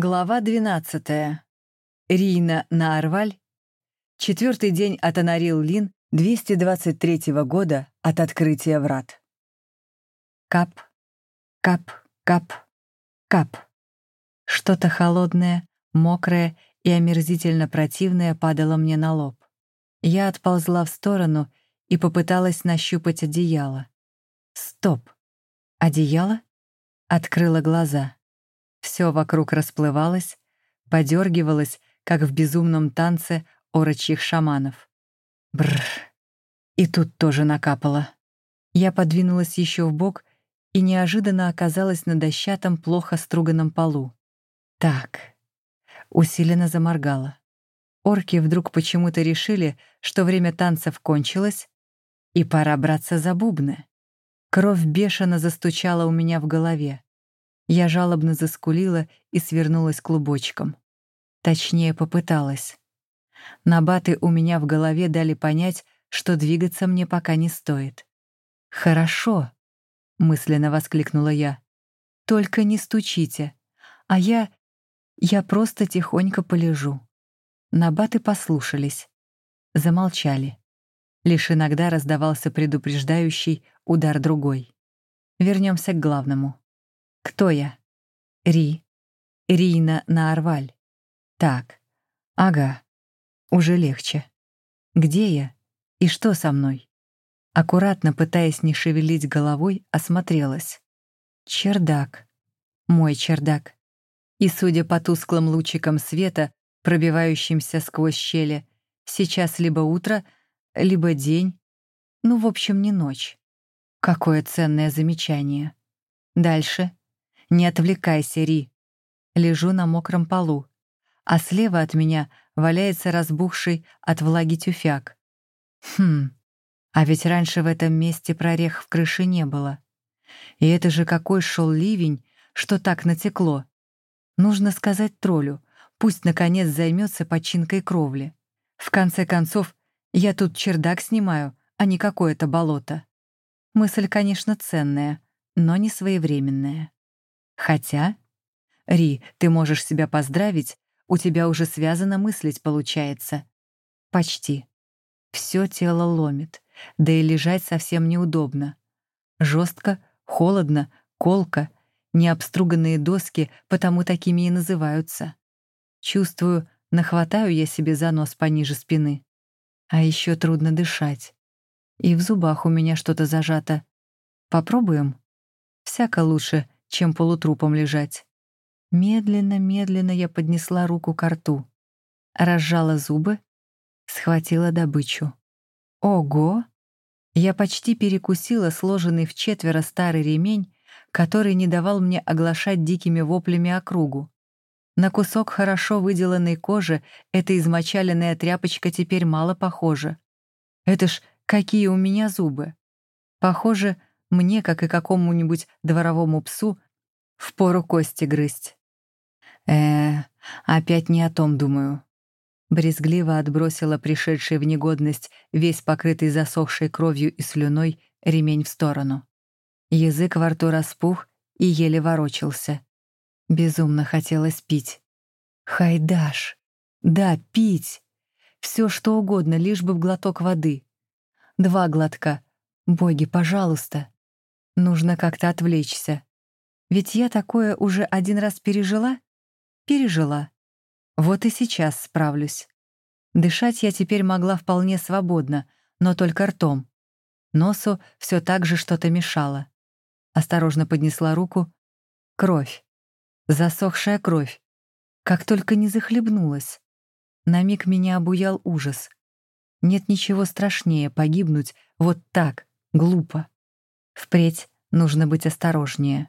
Глава 12. Рина на Арваль. Четвертый день от Анарил Лин 223 года от открытия врат. Кап, кап, кап, кап. Что-то холодное, мокрое и омерзительно противное падало мне на лоб. Я отползла в сторону и попыталась нащупать одеяло. Стоп. Одеяло? Открыла глаза. Все вокруг расплывалось, подергивалось, как в безумном танце орочьих шаманов. Бррр. И тут тоже накапало. Я подвинулась еще в бок и неожиданно оказалась на дощатом, плохо струганном полу. Так. Усиленно заморгала. Орки вдруг почему-то решили, что время танцев кончилось, и пора браться за бубны. Кровь бешено застучала у меня в голове. Я жалобно заскулила и свернулась клубочком. Точнее, попыталась. Набаты у меня в голове дали понять, что двигаться мне пока не стоит. «Хорошо», — мысленно воскликнула я. «Только не стучите, а я... я просто тихонько полежу». Набаты послушались, замолчали. Лишь иногда раздавался предупреждающий удар другой. Вернемся к главному. Кто я? Ри. Рина на Арваль. Так. Ага. Уже легче. Где я? И что со мной? Аккуратно пытаясь не шевелить головой, осмотрелась. Чердак. Мой чердак. И, судя по тусклым лучикам света, пробивающимся сквозь щели, сейчас либо утро, либо день, ну, в общем, не ночь. Какое ценное замечание. Дальше. Не отвлекайся, Ри. Лежу на мокром полу, а слева от меня валяется разбухший от влаги тюфяк. Хм, а ведь раньше в этом месте прорех в крыше не было. И это же какой шел ливень, что так натекло. Нужно сказать троллю, пусть наконец займется починкой кровли. В конце концов, я тут чердак снимаю, а не какое-то болото. Мысль, конечно, ценная, но не своевременная. Хотя, Ри, ты можешь себя поздравить, у тебя уже связано мыслить получается. Почти. Все тело ломит, да и лежать совсем неудобно. Жестко, холодно, колко, необструганные доски потому такими и называются. Чувствую, нахватаю я себе за нос пониже спины. А еще трудно дышать. И в зубах у меня что-то зажато. Попробуем? Всяко лучше, чем полутрупом лежать. Медленно-медленно я поднесла руку к рту, разжала зубы, схватила добычу. Ого! Я почти перекусила сложенный в четверо старый ремень, который не давал мне оглашать дикими воплями округу. На кусок хорошо выделанной кожи эта измочаленная тряпочка теперь мало похожа. Это ж какие у меня зубы! Похоже, мне, как и какому-нибудь дворовому псу, впору кости грызть. э опять не о том думаю. Брезгливо отбросила пришедший в негодность весь покрытый засохшей кровью и слюной ремень в сторону. Язык во рту распух и еле ворочался. Безумно хотелось пить. Хайдаш! Да, пить! Все что угодно, лишь бы в глоток воды. Два глотка. Боги, пожалуйста. Нужно как-то отвлечься. Ведь я такое уже один раз пережила? Пережила. Вот и сейчас справлюсь. Дышать я теперь могла вполне свободно, но только ртом. Носу все так же что-то мешало. Осторожно поднесла руку. Кровь. Засохшая кровь. Как только не захлебнулась. На миг меня обуял ужас. Нет ничего страшнее погибнуть вот так, глупо. Впредь нужно быть осторожнее.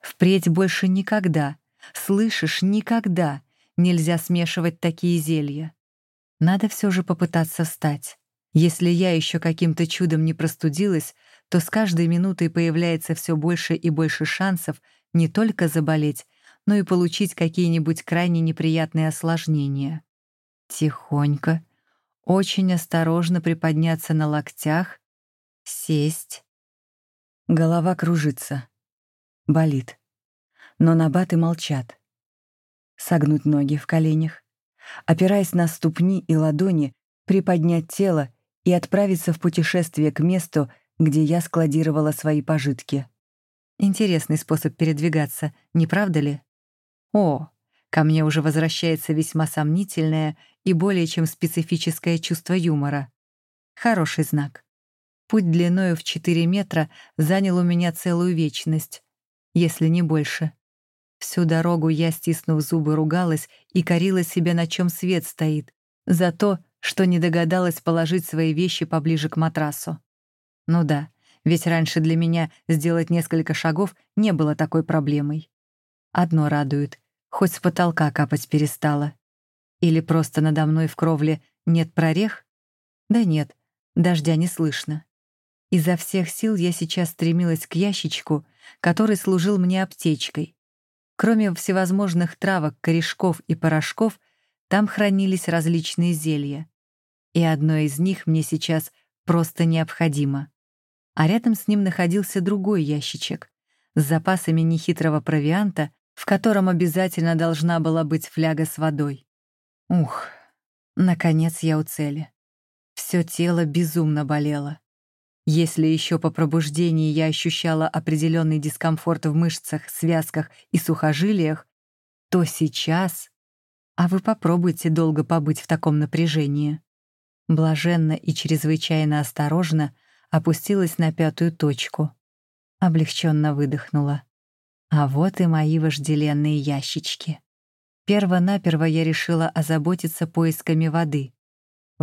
Впредь больше никогда, слышишь, никогда нельзя смешивать такие зелья. Надо все же попытаться встать. Если я еще каким-то чудом не простудилась, то с каждой минутой появляется все больше и больше шансов не только заболеть, но и получить какие-нибудь крайне неприятные осложнения. Тихонько, очень осторожно приподняться на локтях, сесть, Голова кружится. Болит. Но набаты молчат. Согнуть ноги в коленях, опираясь на ступни и ладони, приподнять тело и отправиться в путешествие к месту, где я складировала свои пожитки. Интересный способ передвигаться, не правда ли? О, ко мне уже возвращается весьма сомнительное и более чем специфическое чувство юмора. Хороший знак. Путь длиною в 4 метра занял у меня целую вечность, если не больше. Всю дорогу я, стиснув зубы, ругалась и корила себя, на чем свет стоит, за то, что не догадалась положить свои вещи поближе к матрасу. Ну да, ведь раньше для меня сделать несколько шагов не было такой проблемой. Одно радует, хоть с потолка капать перестала. Или просто надо мной в кровле нет прорех? Да нет, дождя не слышно. Изо всех сил я сейчас стремилась к ящичку, который служил мне аптечкой. Кроме всевозможных травок, корешков и порошков, там хранились различные зелья. И одно из них мне сейчас просто необходимо. А рядом с ним находился другой ящичек с запасами нехитрого провианта, в котором обязательно должна была быть фляга с водой. Ух, наконец я у цели. Все тело безумно болело. Если еще по пробуждении я ощущала определенный дискомфорт в мышцах, связках и сухожилиях, то сейчас... А вы попробуйте долго побыть в таком напряжении. Блаженно и чрезвычайно осторожно опустилась на пятую точку. Облегченно выдохнула. А вот и мои вожделенные ящички. Перво-наперво я решила озаботиться поисками воды.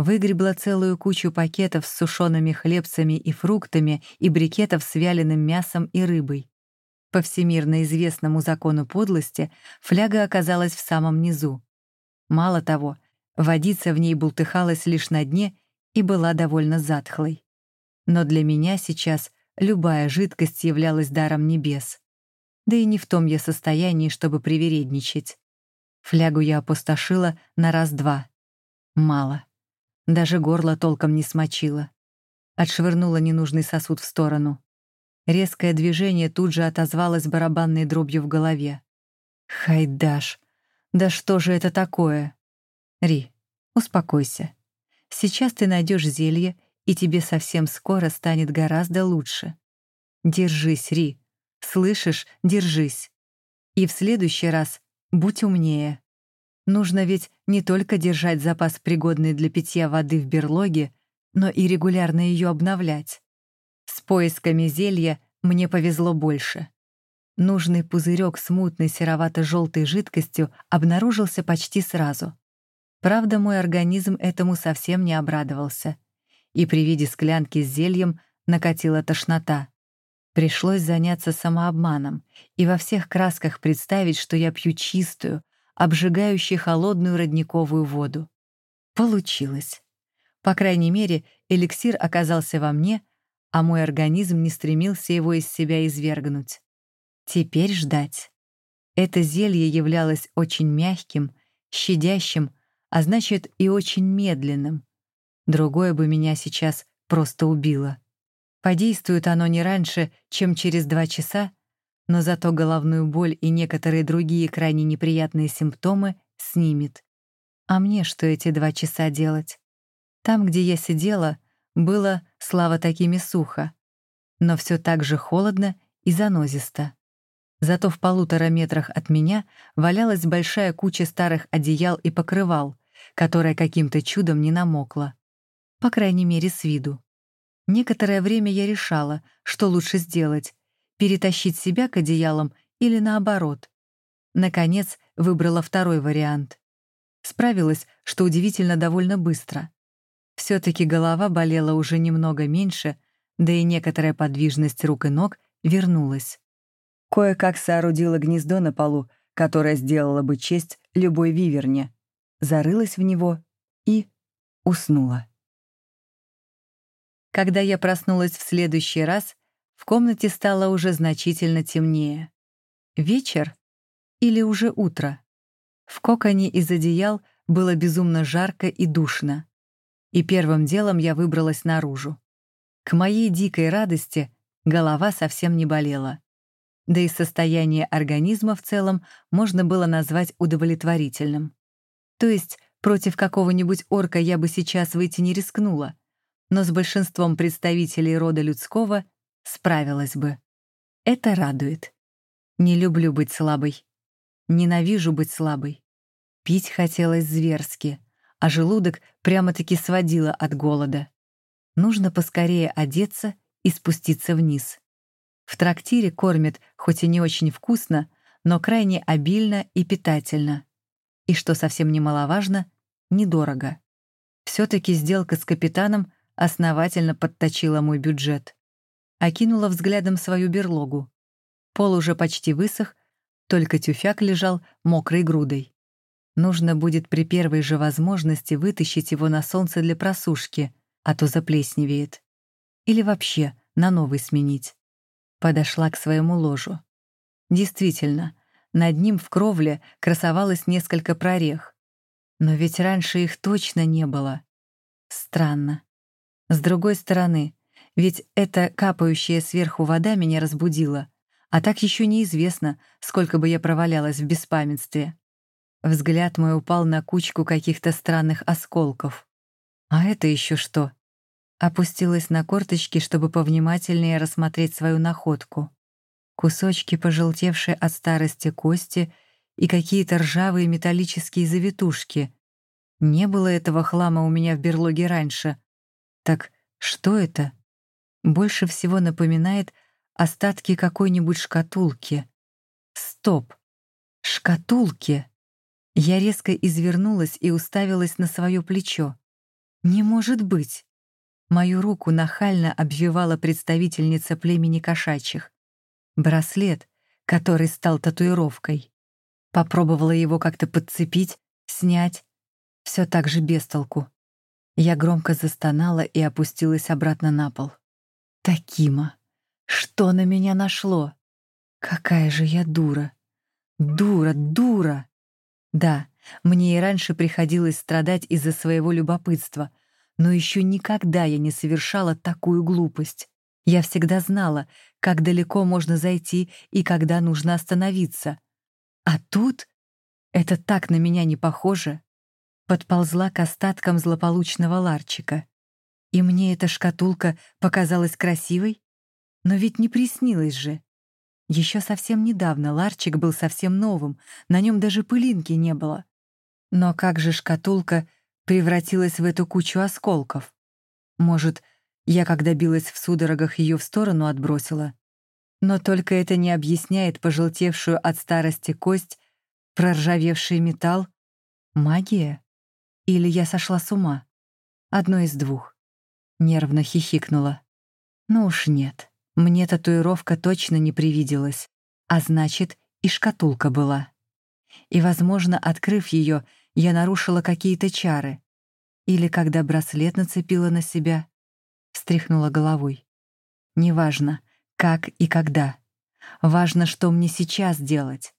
Выгребла целую кучу пакетов с сушеными хлебцами и фруктами и брикетов с вяленым мясом и рыбой. По всемирно известному закону подлости фляга оказалась в самом низу. Мало того, водица в ней бултыхалась лишь на дне и была довольно затхлой. Но для меня сейчас любая жидкость являлась даром небес. Да и не в том я состоянии, чтобы привередничать. Флягу я опустошила на раз-два. Мало. Даже горло толком не смочило. Отшвырнула ненужный сосуд в сторону. Резкое движение тут же отозвалось барабанной дробью в голове. «Хайдаш! Да что же это такое?» «Ри, успокойся. Сейчас ты найдешь зелье и тебе совсем скоро станет гораздо лучше. Держись, Ри. Слышишь? Держись. И в следующий раз будь умнее. Нужно ведь не только держать запас пригодной для питья воды в берлоге, но и регулярно ее обновлять. С поисками зелья мне повезло больше. Нужный пузырек с мутной серовато-желтой жидкостью обнаружился почти сразу. Правда, мой организм этому совсем не обрадовался — и при виде склянки с зельем накатила тошнота. Пришлось заняться самообманом и во всех красках представить, что я пью чистую, обжигающую холодную родниковую воду. Получилось. По крайней мере, эликсир оказался во мне, а мой организм не стремился его из себя извергнуть. Теперь ждать. Это зелье являлось очень мягким, щадящим, а значит и очень медленным, Другое бы меня сейчас просто убило. Подействует оно не раньше, чем через два часа, но зато головную боль и некоторые другие крайне неприятные симптомы снимет. А мне что эти два часа делать? Там, где я сидела, было, слава такими, сухо, но все так же холодно и занозисто. Зато в полутора метрах от меня валялась большая куча старых одеял и покрывал, которая каким-то чудом не намокла по крайней мере, с виду. Некоторое время я решала, что лучше сделать — перетащить себя к одеялам или наоборот. Наконец, выбрала второй вариант. Справилась, что удивительно довольно быстро. все таки голова болела уже немного меньше, да и некоторая подвижность рук и ног вернулась. Кое-как соорудила гнездо на полу, которое сделало бы честь любой виверне, зарылась в него и уснула. Когда я проснулась в следующий раз, в комнате стало уже значительно темнее. Вечер или уже утро? В коконе из одеял было безумно жарко и душно. И первым делом я выбралась наружу. К моей дикой радости голова совсем не болела. да и состояние организма в целом можно было назвать удовлетворительным. То есть против какого-нибудь орка я бы сейчас выйти не рискнула, но с большинством представителей рода людского справилась бы. Это радует. Не люблю быть слабой. Ненавижу быть слабой. Пить хотелось зверски, а желудок прямо-таки сводило от голода. Нужно поскорее одеться и спуститься вниз. В трактире кормят, хоть и не очень вкусно, но крайне обильно и питательно. И, что совсем немаловажно, недорого. Все-таки сделка с капитаном основательно подточила мой бюджет. Окинула взглядом свою берлогу. Пол уже почти высох, только тюфяк лежал мокрой грудой. Нужно будет при первой же возможности вытащить его на солнце для просушки, а то заплесневеет. Или вообще на новый сменить. Подошла к своему ложу. Действительно, над ним в кровле красовалось несколько прорех. Но ведь раньше их точно не было. Странно. С другой стороны, ведь эта капающая сверху вода меня разбудила, а так еще неизвестно, сколько бы я провалялась в беспамятстве. Взгляд мой упал на кучку каких-то странных осколков. А это еще что? Опустилась на корточки, чтобы повнимательнее рассмотреть свою находку. Кусочки, пожелтевшие от старости кости и какие-то ржавые металлические завитушки. Не было этого хлама у меня в берлоге раньше. Так что это? Больше всего напоминает остатки какой-нибудь шкатулки. Стоп! Шкатулки! Я резко извернулась и уставилась на свое плечо. Не может быть! Мою руку нахально обвивала представительница племени кошачьих. Браслет, который стал татуировкой. Попробовала его как-то подцепить, снять. Все так же без толку. Я громко застонала и опустилась обратно на пол. Такима. Что на меня нашло? Какая же я дура. Дура, дура. Да, мне и раньше приходилось страдать из-за своего любопытства, но еще никогда я не совершала такую глупость. Я всегда знала, как далеко можно зайти и когда нужно остановиться. А тут это так на меня не похоже. Подползла к остаткам злополучного ларчика. И мне эта шкатулка показалась красивой? Но ведь не приснилось же. Еще совсем недавно ларчик был совсем новым, на нем даже пылинки не было. Но как же шкатулка превратилась в эту кучу осколков? Может, я, когда билась в судорогах, ее в сторону отбросила? Но только это не объясняет пожелтевшую от старости кость, проржавевший металл. Магия? Или я сошла с ума? Одно из двух. Нервно хихикнула. Ну уж нет. Мне татуировка точно не привиделась, а значит, и шкатулка была. И, возможно, открыв ее, я нарушила какие-то чары. Или когда браслет нацепила на себя, встряхнула головой. Неважно, как и когда. Важно, что мне сейчас делать.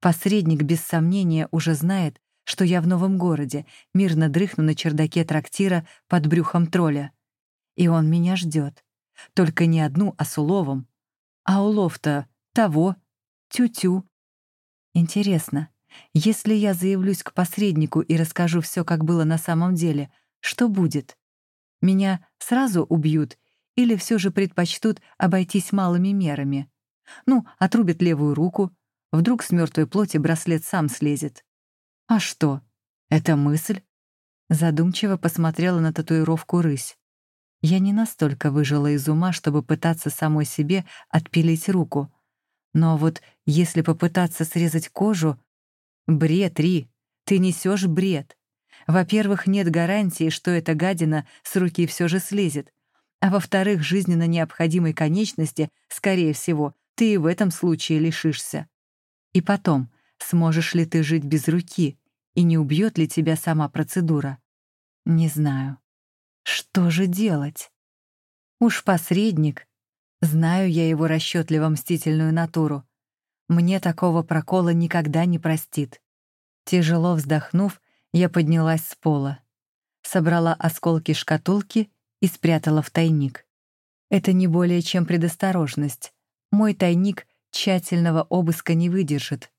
Посредник, без сомнения, уже знает, что я в новом городе, мирно дрыхну на чердаке трактира под брюхом тролля. И он меня ждет. Только не одну, а с уловом. А улов-то того, тю-тю. Интересно, если я заявлюсь к посреднику и расскажу все, как было на самом деле, что будет? Меня сразу убьют или все же предпочтут обойтись малыми мерами? Ну, отрубят левую руку, вдруг с мертвой плоти браслет сам слезет. А что? Это мысль? Задумчиво посмотрела на татуировку рысь. Я не настолько выжила из ума, чтобы пытаться самой себе отпилить руку. Но вот если попытаться срезать кожу... Бред, Ри, ты несешь бред. Во-первых, нет гарантии, что эта гадина с руки все же слезет. А во-вторых, жизненно необходимой конечности, скорее всего, ты и в этом случае лишишься. И потом, сможешь ли ты жить без руки, и не убьет ли тебя сама процедура? Не знаю. Что же делать? Уж посредник. Знаю я его расчетливо-мстительную натуру. Мне такого прокола никогда не простит. Тяжело вздохнув, я поднялась с пола. Собрала осколки шкатулки и спрятала в тайник. Это не более чем предосторожность. Мой тайник тщательного обыска не выдержит,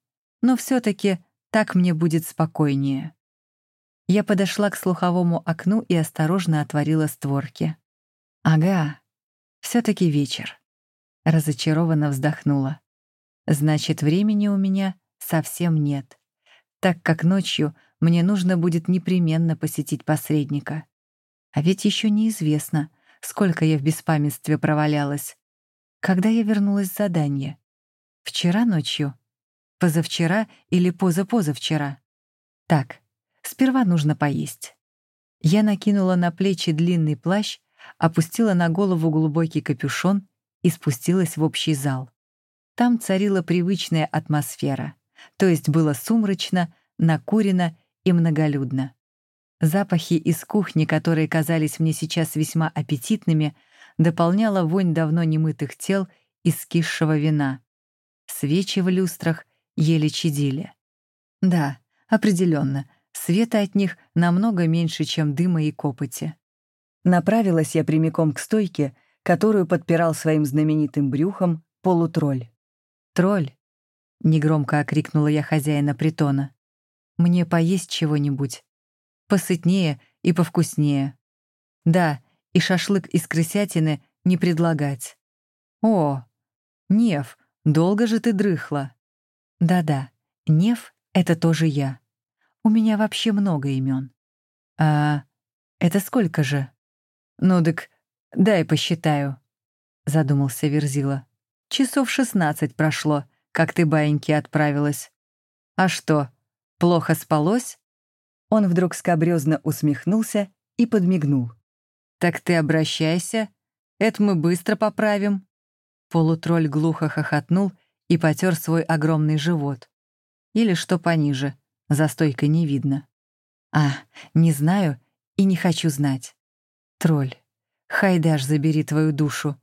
но все-таки так мне будет спокойнее. Я подошла к слуховому окну и осторожно отворила створки. Ага, все-таки вечер. Разочарованно вздохнула. Значит, времени у меня совсем нет, так как ночью мне нужно будет непременно посетить посредника. А ведь еще неизвестно, сколько я в беспамятстве провалялась. Когда я вернулась с задания? Вчера ночью? Позавчера или позапозавчера? Так, сперва нужно поесть. Я накинула на плечи длинный плащ, опустила на голову глубокий капюшон и спустилась в общий зал. Там царила привычная атмосфера, то есть было сумрачно, накурено и многолюдно. Запахи из кухни, которые казались мне сейчас весьма аппетитными, дополняла вонь давно немытых тел и скисшего вина. Свечи в люстрах еле чадили. Да, определенно, света от них намного меньше, чем дыма и копоти. Направилась я прямиком к стойке, которую подпирал своим знаменитым брюхом полутролль. «Тролль!» — негромко окрикнула я хозяина притона. «Мне поесть чего-нибудь. Посытнее и повкуснее. Да, и шашлык из крысятины не предлагать. О, Нев, долго же ты дрыхла. Да-да, Нев — это тоже я. У меня вообще много имен. А это сколько же? Ну дык, дай посчитаю, задумался Верзила. Часов шестнадцать прошло, как ты баиньки отправилась. А что, плохо спалось? Он вдруг скобрёзно усмехнулся и подмигнул. «Так ты обращайся, это мы быстро поправим». Полутролль глухо хохотнул и потер свой огромный живот. Или что пониже, за стойкой не видно. «А, не знаю и не хочу знать. Тролль, хайдаш забери твою душу.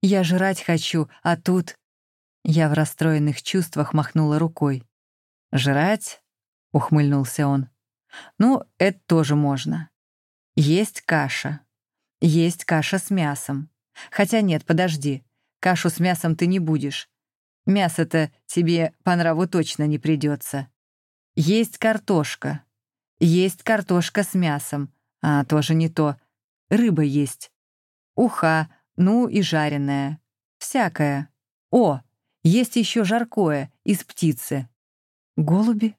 Я жрать хочу, а тут...» Я в расстроенных чувствах махнула рукой. «Жрать?» — ухмыльнулся он. «Ну, это тоже можно. Есть каша. Есть каша с мясом. Хотя нет, подожди. Кашу с мясом ты не будешь. Мясо-то тебе по нраву точно не придется. Есть картошка. Есть картошка с мясом. А, тоже не то. Рыба есть. Уха, ну и жареная. Всякое. О, есть еще жаркое из птицы. Голуби?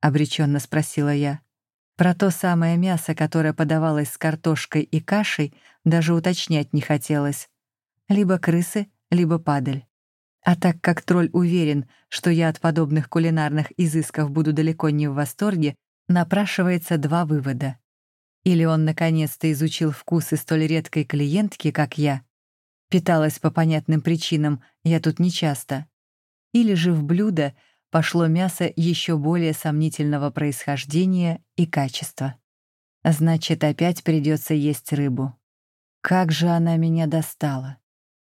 обреченно спросила я. Про то самое мясо, которое подавалось с картошкой и кашей, даже уточнять не хотелось. Либо крысы, либо падаль. А так как тролль уверен, что я от подобных кулинарных изысков буду далеко не в восторге, напрашивается два вывода. Или он наконец-то изучил вкусы столь редкой клиентки, как я. Питалась по понятным причинам, я тут нечасто. Или же в блюдо пошло мясо еще более сомнительного происхождения и качества. Значит, опять придется есть рыбу. Как же она меня достала.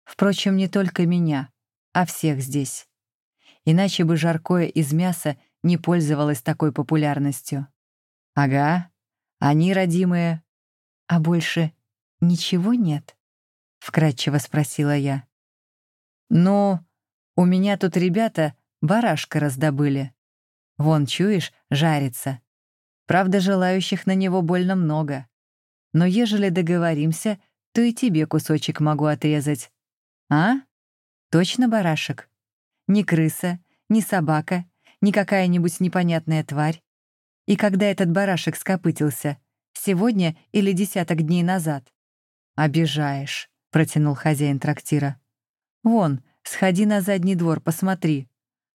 Впрочем, не только меня, а всех здесь. Иначе бы жаркое из мяса не пользовалось такой популярностью. Ага, они родимые. А больше ничего нет? Вкратчиво спросила я. Ну, у меня тут ребята барашка раздобыли. Вон, чуешь, жарится. Правда, желающих на него больно много. Но ежели договоримся, то и тебе кусочек могу отрезать. А? Точно барашек? Ни крыса, ни собака, ни какая-нибудь непонятная тварь. И когда этот барашек скопытился? Сегодня или десяток дней назад? «Обижаешь», — протянул хозяин трактира. «Вон, сходи на задний двор, посмотри.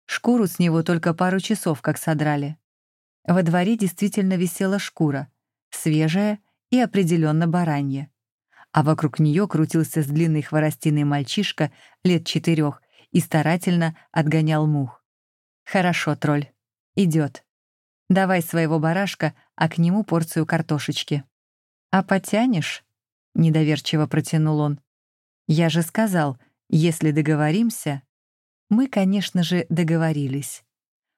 Шкуру с него только пару часов как содрали. Во дворе действительно висела шкура, свежая и определенно баранья. А вокруг нее крутился с длинной хворостиной мальчишка лет четырех и старательно отгонял мух. «Хорошо, тролль. Идет. Давай своего барашка, а к нему порцию картошечки». «А потянешь?» — недоверчиво протянул он. «Я же сказал, если договоримся...» Мы, конечно же, договорились.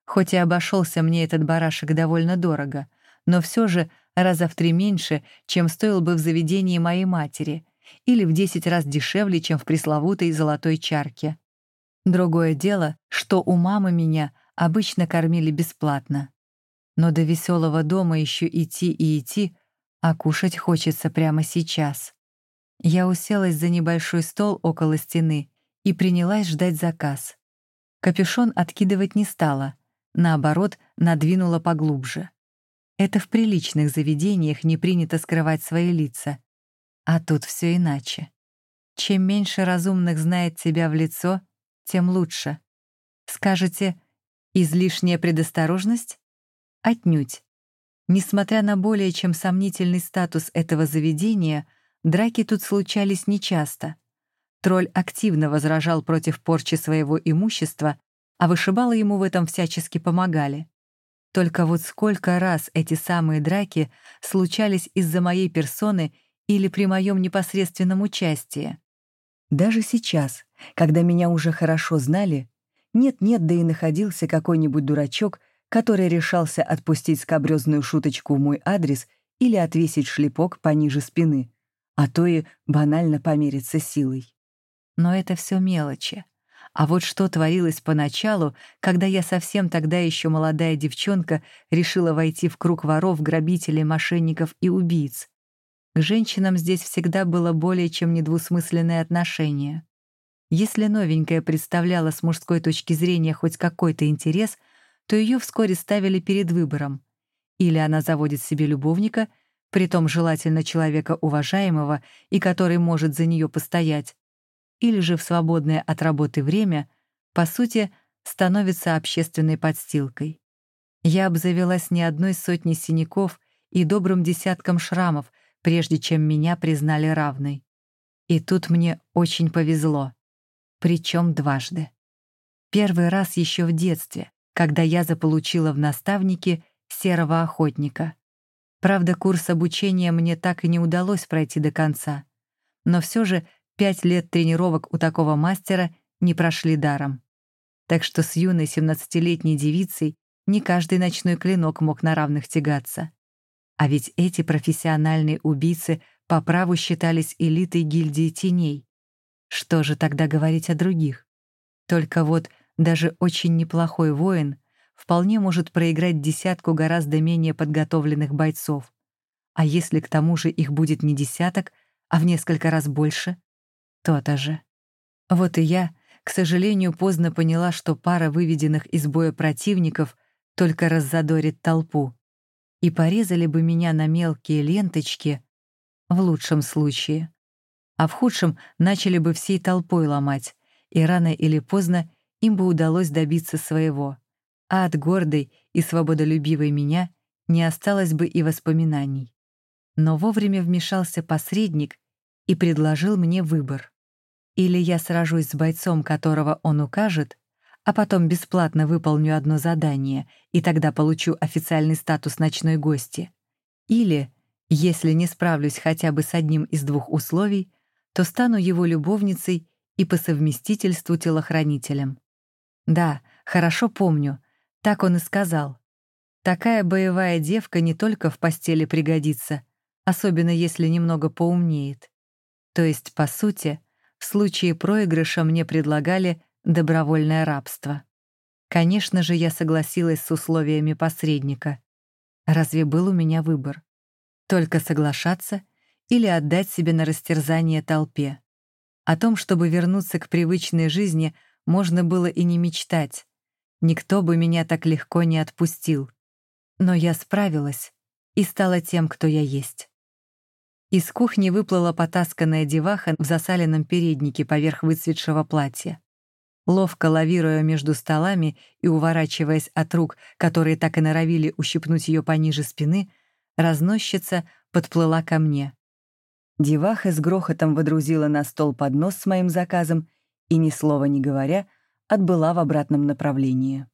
Хоть и обошелся мне этот барашек довольно дорого, но все же раза в три меньше, чем стоил бы в заведении моей матери, или в десять раз дешевле, чем в пресловутой золотой чарке. Другое дело, что у мамы меня обычно кормили бесплатно. Но до веселого дома еще идти и идти, а кушать хочется прямо сейчас. Я уселась за небольшой стол около стены и принялась ждать заказ. Капюшон откидывать не стала, наоборот, надвинула поглубже. Это в приличных заведениях не принято скрывать свои лица. А тут все иначе. Чем меньше разумных знает тебя в лицо, тем лучше. Скажете, излишняя предосторожность? Отнюдь. Несмотря на более чем сомнительный статус этого заведения, драки тут случались нечасто. Тролль активно возражал против порчи своего имущества, а вышибалы ему в этом всячески помогали. Только вот сколько раз эти самые драки случались из-за моей персоны или при моем непосредственном участии. Даже сейчас, когда меня уже хорошо знали, нет-нет, да и находился какой-нибудь дурачок, который решался отпустить скобрёзную шуточку в мой адрес или отвесить шлепок пониже спины, а то и банально помериться силой. Но это все мелочи. А вот что творилось поначалу, когда я совсем тогда еще молодая девчонка решила войти в круг воров, грабителей, мошенников и убийц. К женщинам здесь всегда было более чем недвусмысленное отношение. Если новенькая представляла с мужской точки зрения хоть какой-то интерес, то ее вскоре ставили перед выбором. Или она заводит себе любовника, притом желательно человека уважаемого и который может за нее постоять, или же в свободное от работы время, по сути, становится общественной подстилкой. Я обзавелась не одной сотней синяков и добрым десятком шрамов, прежде чем меня признали равной. И тут мне очень повезло. Причем дважды. Первый раз еще в детстве, когда я заполучила в наставнике серого охотника. Правда, курс обучения мне так и не удалось пройти до конца. Но все же Пять лет тренировок у такого мастера не прошли даром. Так что с юной 17-летней девицей не каждый ночной клинок мог на равных тягаться. А ведь эти профессиональные убийцы по праву считались элитой гильдии теней. Что же тогда говорить о других? Только вот даже очень неплохой воин вполне может проиграть десятку гораздо менее подготовленных бойцов. А если к тому же их будет не десяток, а в несколько раз больше? То-то же. Вот и я, к сожалению, поздно поняла, что пара выведенных из боя противников только раззадорит толпу. И порезали бы меня на мелкие ленточки в лучшем случае. А в худшем начали бы всей толпой ломать, и рано или поздно им бы удалось добиться своего. А от гордой и свободолюбивой меня не осталось бы и воспоминаний. Но вовремя вмешался посредник и предложил мне выбор. Или я сражусь с бойцом, которого он укажет, а потом бесплатно выполню одно задание, и тогда получу официальный статус ночной гости. Или, если не справлюсь хотя бы с одним из двух условий, то стану его любовницей и по совместительству телохранителем. Да, хорошо помню, так он и сказал. Такая боевая девка не только в постели пригодится, особенно если немного поумнеет. То есть, по сути, в случае проигрыша мне предлагали добровольное рабство. Конечно же, я согласилась с условиями посредника. Разве был у меня выбор? Только соглашаться или отдать себе на растерзание толпе? О том, чтобы вернуться к привычной жизни, можно было и не мечтать. Никто бы меня так легко не отпустил. Но я справилась и стала тем, кто я есть. Из кухни выплыла потасканная деваха в засаленном переднике поверх выцветшего платья. Ловко лавируя между столами и уворачиваясь от рук, которые так и норовили ущипнуть ее пониже спины, разносчица подплыла ко мне. Деваха с грохотом водрузила на стол поднос с моим заказом и, ни слова не говоря, отбыла в обратном направлении.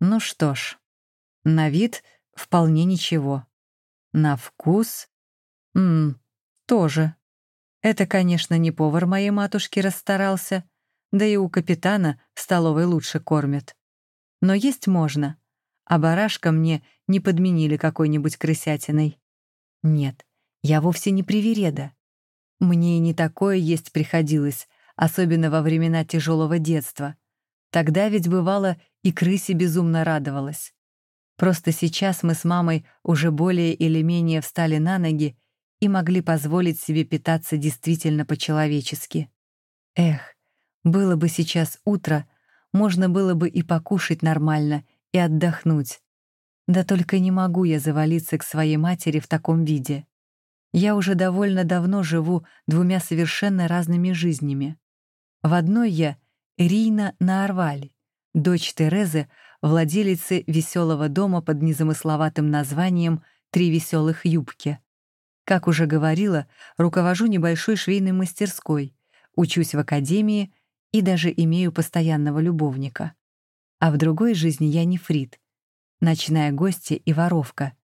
Ну что ж, на вид вполне ничего. На вкус... Ммм, тоже. Это, конечно, не повар моей матушки расстарался, да и у капитана в столовой лучше кормят. Но есть можно, а барашка мне не подменили какой-нибудь крысятиной. Нет, я вовсе не привереда. Мне и не такое есть приходилось, особенно во времена тяжелого детства, Тогда ведь бывало и крысе безумно радовалась. Просто сейчас мы с мамой уже более или менее встали на ноги и могли позволить себе питаться действительно по-человечески. Эх, было бы сейчас утро, можно было бы и покушать нормально, и отдохнуть. Да только не могу я завалиться к своей матери в таком виде. Я уже довольно давно живу двумя совершенно разными жизнями. В одной я — Рина Наарваль, дочь Терезы, владелицы веселого дома под незамысловатым названием «Три веселых юбки». Как уже говорила, руковожу небольшой швейной мастерской, учусь в академии и даже имею постоянного любовника. А в другой жизни я нефрит, ночная гостья и воровка,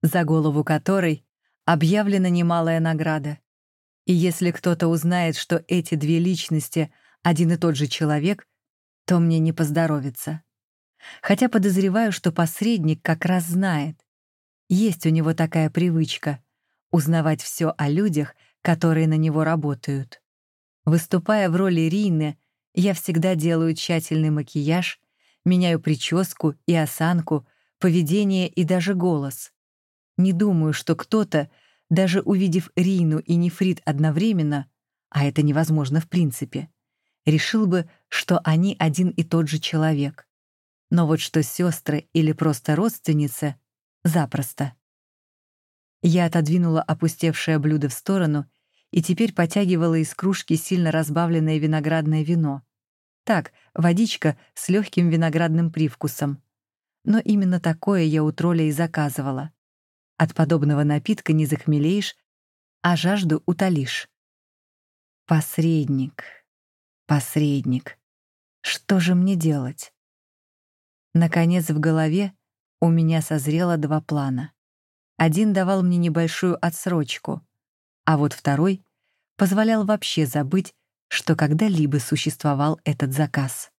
за голову которой объявлена немалая награда. И если кто-то узнает, что эти две личности — один и тот же человек, то мне не поздоровится. Хотя подозреваю, что посредник как раз знает. Есть у него такая привычка узнавать все о людях, которые на него работают. Выступая в роли Рины, я всегда делаю тщательный макияж, меняю прическу и осанку, поведение и даже голос. Не думаю, что кто-то, даже увидев Рину и Нефрит одновременно, а это невозможно в принципе, решил бы, что они один и тот же человек. Но вот что сестры или просто родственницы — запросто. Я отодвинула опустевшее блюдо в сторону и теперь потягивала из кружки сильно разбавленное виноградное вино. Так, водичка с легким виноградным привкусом. Но именно такое я у тролля и заказывала. От подобного напитка не захмелеешь, а жажду утолишь. Посредник, посредник. Что же мне делать? Наконец в голове у меня созрело два плана. Один давал мне небольшую отсрочку, а вот второй позволял вообще забыть, что когда-либо существовал этот заказ.